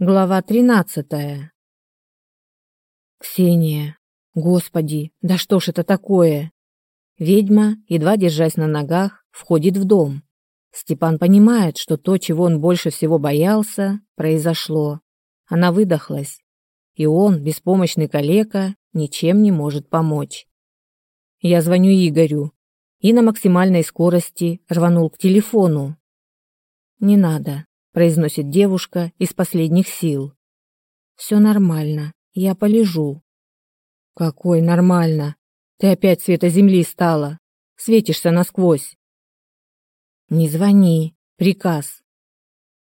Глава тринадцатая. Ксения. Господи, да что ж это такое? Ведьма, едва держась на ногах, входит в дом. Степан понимает, что то, чего он больше всего боялся, произошло. Она выдохлась, и он, беспомощный калека, ничем не может помочь. Я звоню Игорю и на максимальной скорости рванул к телефону. Не надо, произносит девушка из последних сил. Все нормально, я полежу. Какой нормально? Ты опять света земли стала. Светишься насквозь. Не звони, приказ.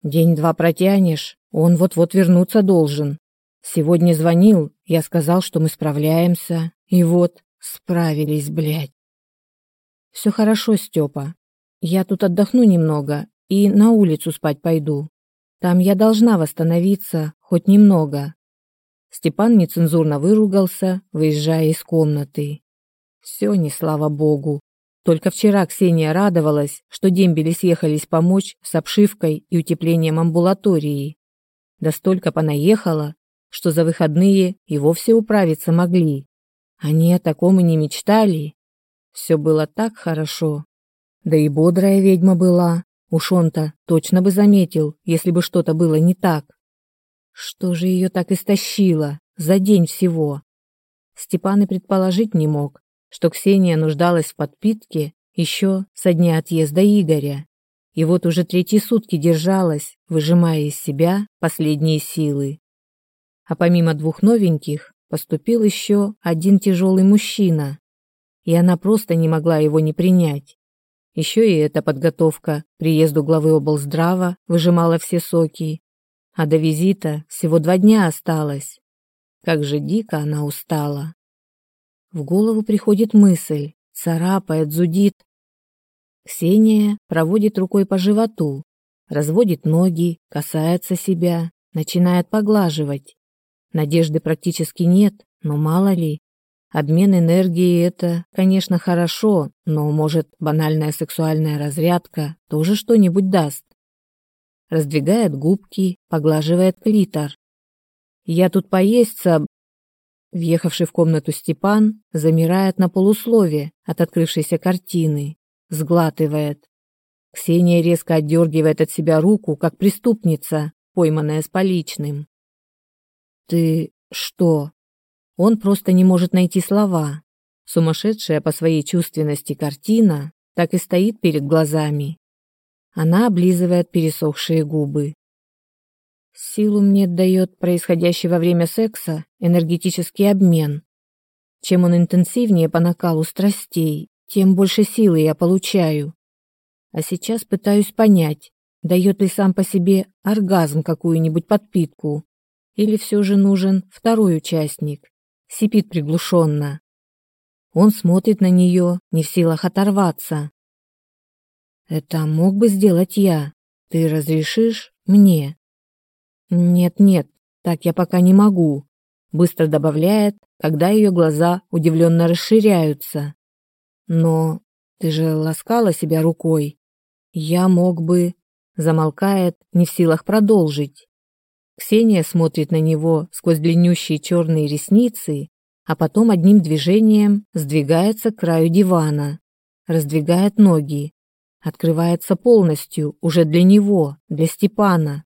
День-два протянешь, он вот-вот вернуться должен. Сегодня звонил, я сказал, что мы справляемся, и вот, справились, блядь. Все хорошо, Степа. Я тут отдохну немного и на улицу спать пойду. Там я должна восстановиться хоть немного. Степан нецензурно выругался, выезжая из комнаты. Все не слава богу. Только вчера Ксения радовалась, что дембели съехались помочь с обшивкой и утеплением амбулатории. Да столько понаехала, что за выходные и вовсе управиться могли. Они о таком и не мечтали. Все было так хорошо. Да и бодрая ведьма была, Уж он-то точно бы заметил, если бы что-то было не так. Что же ее так истощило за день всего? Степан и предположить не мог, что Ксения нуждалась в подпитке еще со дня отъезда Игоря. И вот уже третьи сутки держалась, выжимая из себя последние силы. А помимо двух новеньких, поступил еще один тяжелый мужчина, и она просто не могла его не принять. Еще и эта подготовка к приезду главы облздрава выжимала все соки. А до визита всего два дня осталось. Как же дико она устала. В голову приходит мысль, царапает, зудит. Ксения проводит рукой по животу, разводит ноги, касается себя, начинает поглаживать. Надежды практически нет, но мало ли. Обмен энергией – это, конечно, хорошо, но, может, банальная сексуальная разрядка тоже что-нибудь даст. Раздвигает губки, поглаживает клитор. «Я тут поесть соб...» Въехавший в комнату Степан замирает на полуслове от открывшейся картины, сглатывает. Ксения резко отдергивает от себя руку, как преступница, пойманная с поличным. «Ты что?» Он просто не может найти слова. Сумасшедшая по своей чувственности картина так и стоит перед глазами. Она облизывает пересохшие губы. Силу мне дает происходящий во время секса энергетический обмен. Чем он интенсивнее по накалу страстей, тем больше силы я получаю. А сейчас пытаюсь понять, дает ли сам по себе оргазм какую-нибудь подпитку, или все же нужен второй участник сипит приглушенно. Он смотрит на нее, не в силах оторваться. «Это мог бы сделать я. Ты разрешишь мне?» «Нет-нет, так я пока не могу», — быстро добавляет, когда ее глаза удивленно расширяются. «Но ты же ласкала себя рукой. Я мог бы...» Замолкает, не в силах продолжить. Ксения смотрит на него сквозь длиннющие черные ресницы, а потом одним движением сдвигается к краю дивана, раздвигает ноги, открывается полностью, уже для него, для Степана.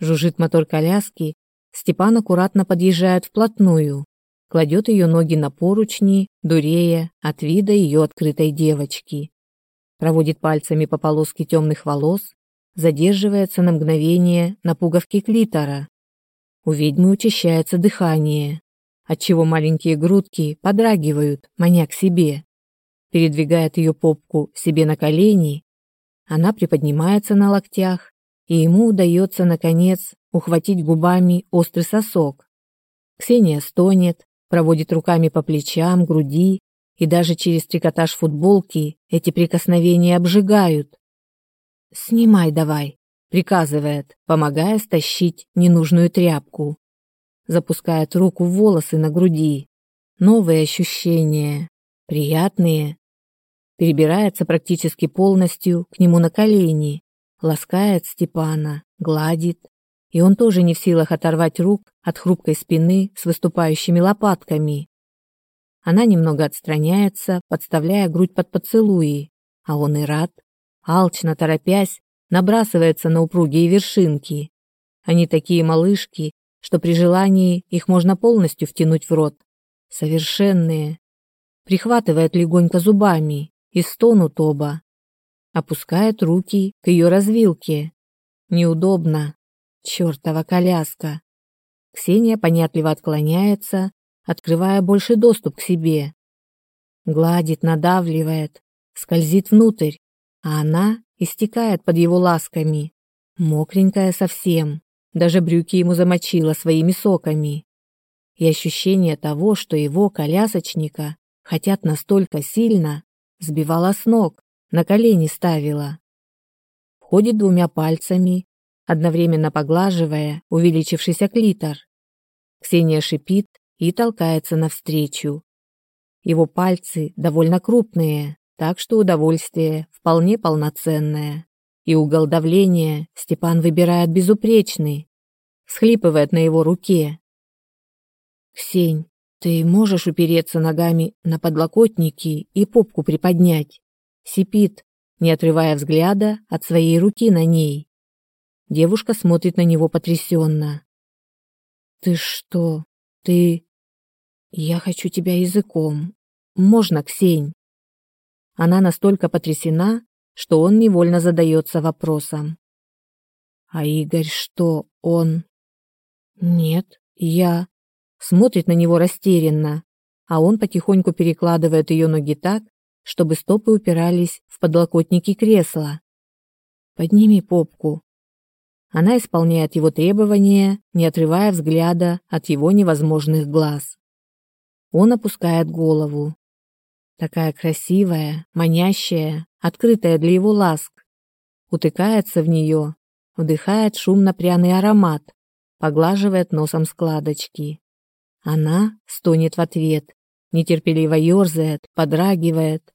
Жужжит мотор коляски, Степан аккуратно подъезжает вплотную, кладет ее ноги на поручни, дурея от вида ее открытой девочки. Проводит пальцами по полоске темных волос, задерживается на мгновение на пуговке клитора. У ведьмы учащается дыхание, отчего маленькие грудки подрагивают, маня к себе. Передвигает ее попку себе на колени, она приподнимается на локтях, и ему удается, наконец, ухватить губами острый сосок. Ксения стонет, проводит руками по плечам, груди, и даже через трикотаж футболки эти прикосновения обжигают. «Снимай давай», — приказывает, помогая стащить ненужную тряпку. Запускает руку в волосы на груди. Новые ощущения. Приятные. Перебирается практически полностью к нему на колени. Ласкает Степана, гладит. и он тоже не в силах оторвать рук от хрупкой спины с выступающими лопатками. Она немного отстраняется, подставляя грудь под поцелуи, а он и рад, алчно торопясь, набрасывается на упругие вершинки. Они такие малышки, что при желании их можно полностью втянуть в рот. Совершенные. Прихватывает легонько зубами и стонут оба. Опускает руки к ее развилке. Неудобно. Чертова коляска. Ксения понятливо отклоняется, открывая больше доступ к себе. Гладит, надавливает, скользит внутрь, а она истекает под его ласками, мокренькая совсем, даже брюки ему замочила своими соками. И ощущение того, что его, колясочника, хотят настолько сильно, сбивало с ног, на колени ставила. Входит двумя пальцами, одновременно поглаживая увеличившийся клитор. Ксения шипит и толкается навстречу. Его пальцы довольно крупные, так что удовольствие вполне полноценное. И угол давления Степан выбирает безупречный, схлипывает на его руке. «Ксень, ты можешь упереться ногами на подлокотники и попку приподнять?» Сипит, не отрывая взгляда от своей руки на ней. Девушка смотрит на него потрясенно. «Ты что? Ты...» «Я хочу тебя языком. Можно, Ксень?» Она настолько потрясена, что он невольно задается вопросом. А Игорь что, он... Нет, я... Смотрит на него растерянно, а он потихоньку перекладывает ее ноги так, чтобы стопы упирались в подлокотники кресла. «Подними попку». Она исполняет его требования, не отрывая взгляда от его невозможных глаз. Он опускает голову, Такая красивая, манящая, открытая для его ласк. Утыкается в нее, вдыхает шумно-пряный аромат, поглаживает носом складочки. Она стонет в ответ, нетерпеливо ерзает, подрагивает.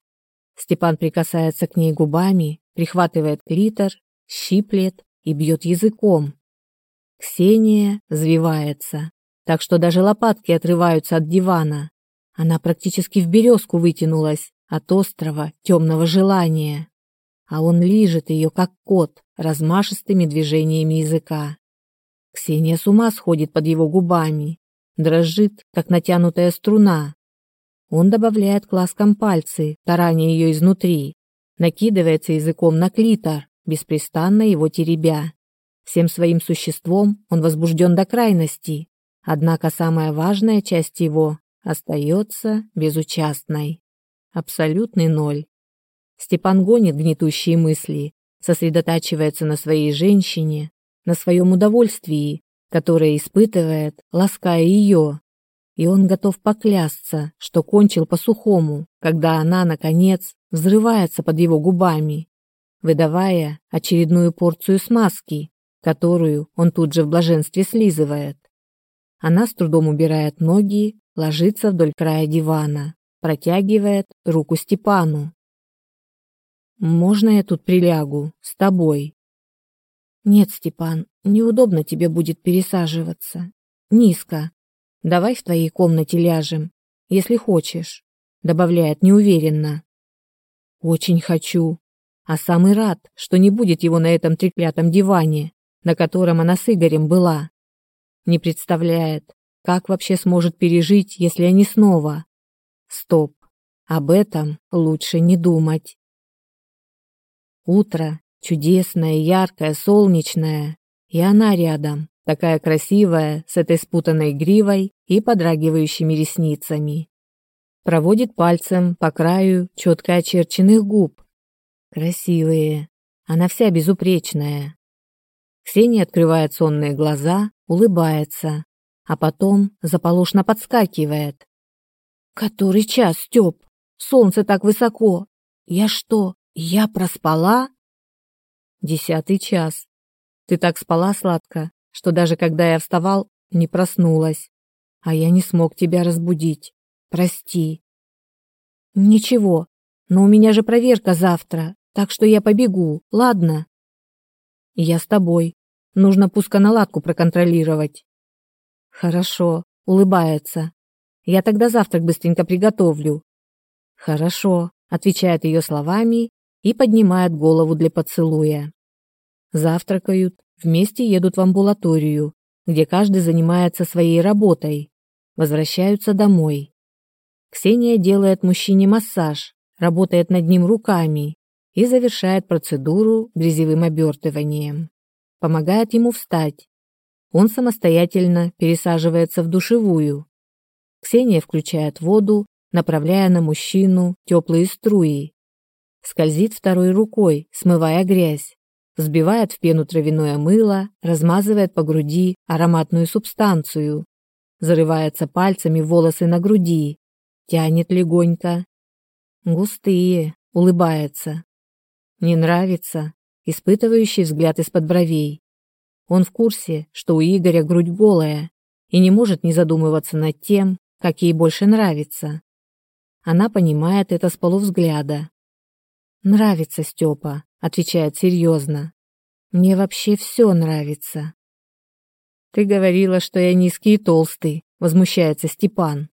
Степан прикасается к ней губами, прихватывает клитор, щиплет и бьет языком. Ксения взвивается, так что даже лопатки отрываются от дивана. Она практически в березку вытянулась от острого темного желания, а он лижет ее, как кот, размашистыми движениями языка. Ксения с ума сходит под его губами, дрожит, как натянутая струна. Он добавляет к ласкам пальцы, тараня ее изнутри, накидывается языком на клитор, беспрестанно его теребя. Всем своим существом он возбужден до крайности, однако самая важная часть его остается безучастной. Абсолютный ноль. Степан гонит гнетущие мысли, сосредотачивается на своей женщине, на своем удовольствии, которое испытывает, лаская ее. И он готов поклясться, что кончил по-сухому, когда она, наконец, взрывается под его губами, выдавая очередную порцию смазки, которую он тут же в блаженстве слизывает. Она с трудом убирает ноги, ложится вдоль края дивана, протягивает руку Степану. «Можно я тут прилягу? С тобой?» «Нет, Степан, неудобно тебе будет пересаживаться. Низко. Давай в твоей комнате ляжем, если хочешь», добавляет неуверенно. «Очень хочу. А самый рад, что не будет его на этом треклятом диване, на котором она с Игорем была. Не представляет, как вообще сможет пережить, если они снова? Стоп. Об этом лучше не думать. Утро чудесное, яркое, солнечное, и она рядом, такая красивая, с этой спутанной гривой и подрагивающими ресницами. Проводит пальцем по краю четко очерченных губ. Красивые. Она вся безупречная. Ксения открывает сонные глаза, улыбается, а потом заполошно подскакивает. «Который час, Степ? Солнце так высоко! Я что, я проспала?» «Десятый час. Ты так спала сладко, что даже когда я вставал, не проснулась. А я не смог тебя разбудить. Прости». «Ничего, но у меня же проверка завтра, так что я побегу, ладно?» «Я с тобой. Нужно пусконаладку проконтролировать. Хорошо, улыбается. Я тогда завтрак быстренько приготовлю. Хорошо, отвечает ее словами и поднимает голову для поцелуя. Завтракают, вместе едут в амбулаторию, где каждый занимается своей работой. Возвращаются домой. Ксения делает мужчине массаж, работает над ним руками и завершает процедуру грязевым обертыванием. Помогает ему встать. Он самостоятельно пересаживается в душевую. Ксения включает воду, направляя на мужчину теплые струи. Скользит второй рукой, смывая грязь. Взбивает в пену травяное мыло, размазывает по груди ароматную субстанцию. Зарывается пальцами волосы на груди. Тянет легонько. Густые, улыбается. Не нравится, испытывающий взгляд из-под бровей. Он в курсе, что у Игоря грудь голая, и не может не задумываться над тем, как ей больше нравится. Она понимает это с полувзгляда. «Нравится, Степа», — отвечает серьезно. «Мне вообще все нравится». «Ты говорила, что я низкий и толстый», — возмущается Степан.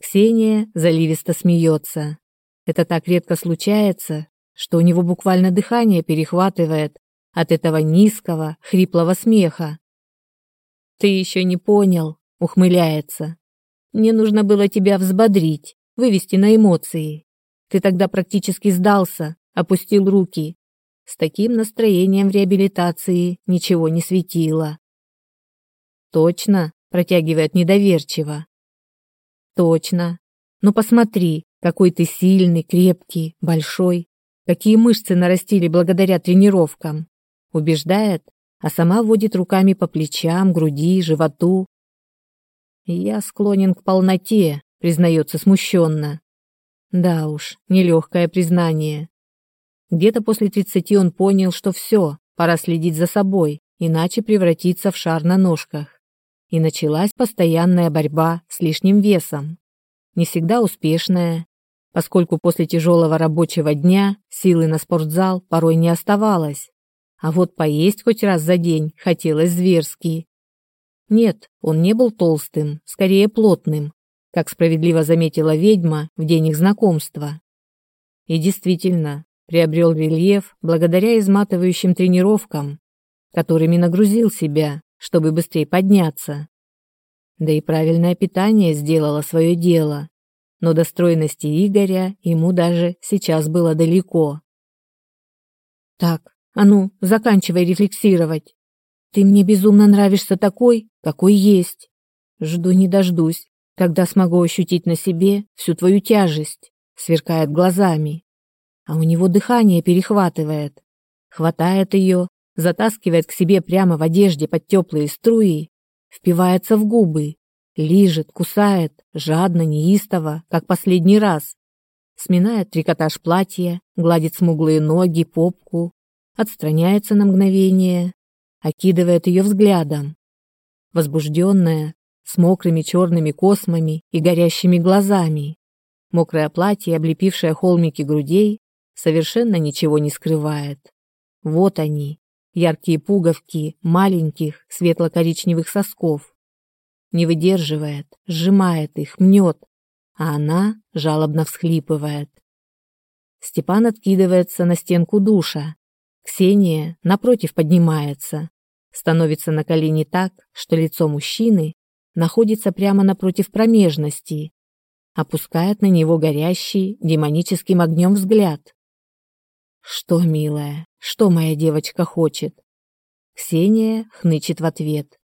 Ксения заливисто смеется. Это так редко случается, что у него буквально дыхание перехватывает от этого низкого, хриплого смеха. «Ты еще не понял», — ухмыляется. «Мне нужно было тебя взбодрить, вывести на эмоции. Ты тогда практически сдался, опустил руки. С таким настроением в реабилитации ничего не светило». «Точно», — протягивает недоверчиво. «Точно. Ну посмотри, какой ты сильный, крепкий, большой. Какие мышцы нарастили благодаря тренировкам. Убеждает, а сама водит руками по плечам, груди, животу. Я склонен к полноте, признается смущенно. Да уж, нелегкое признание. Где-то после тридцати он понял, что все, пора следить за собой, иначе превратиться в шар на ножках. И началась постоянная борьба с лишним весом. Не всегда успешная, поскольку после тяжелого рабочего дня силы на спортзал порой не оставалось. А вот поесть хоть раз за день хотелось зверски. Нет, он не был толстым, скорее плотным, как справедливо заметила ведьма в день их знакомства. И действительно, приобрел рельеф благодаря изматывающим тренировкам, которыми нагрузил себя, чтобы быстрее подняться. Да и правильное питание сделало свое дело но до стройности Игоря ему даже сейчас было далеко. Так, а ну, заканчивай рефлексировать. Ты мне безумно нравишься такой, какой есть. Жду не дождусь, когда смогу ощутить на себе всю твою тяжесть, сверкает глазами. А у него дыхание перехватывает. Хватает ее, затаскивает к себе прямо в одежде под теплые струи, впивается в губы, Лижет, кусает, жадно, неистово, как последний раз. Сминает трикотаж платья, гладит смуглые ноги, попку, отстраняется на мгновение, окидывает ее взглядом. Возбужденная, с мокрыми черными космами и горящими глазами. Мокрое платье, облепившее холмики грудей, совершенно ничего не скрывает. Вот они, яркие пуговки маленьких светло-коричневых сосков не выдерживает, сжимает их, мнет, а она жалобно всхлипывает. Степан откидывается на стенку душа. Ксения, напротив, поднимается, становится на колени так, что лицо мужчины находится прямо напротив промежности, опускает на него горящий демоническим огнем взгляд. «Что, милая, что моя девочка хочет?» Ксения хнычет в ответ.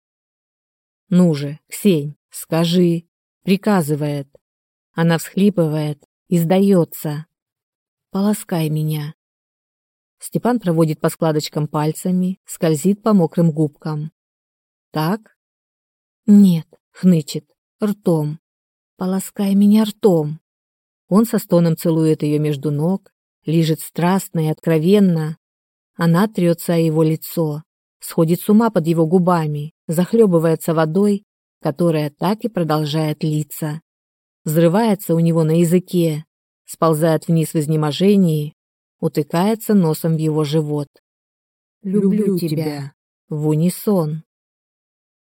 Ну же, Ксень, скажи, приказывает. Она всхлипывает и сдается. Полоскай меня. Степан проводит по складочкам пальцами, скользит по мокрым губкам. Так? Нет, хнычет, ртом. Полоскай меня ртом. Он со стоном целует ее между ног, лижет страстно и откровенно. Она трется о его лицо, сходит с ума под его губами, захлебывается водой, которая так и продолжает литься. Взрывается у него на языке, сползает вниз в изнеможении, утыкается носом в его живот. «Люблю тебя», в унисон.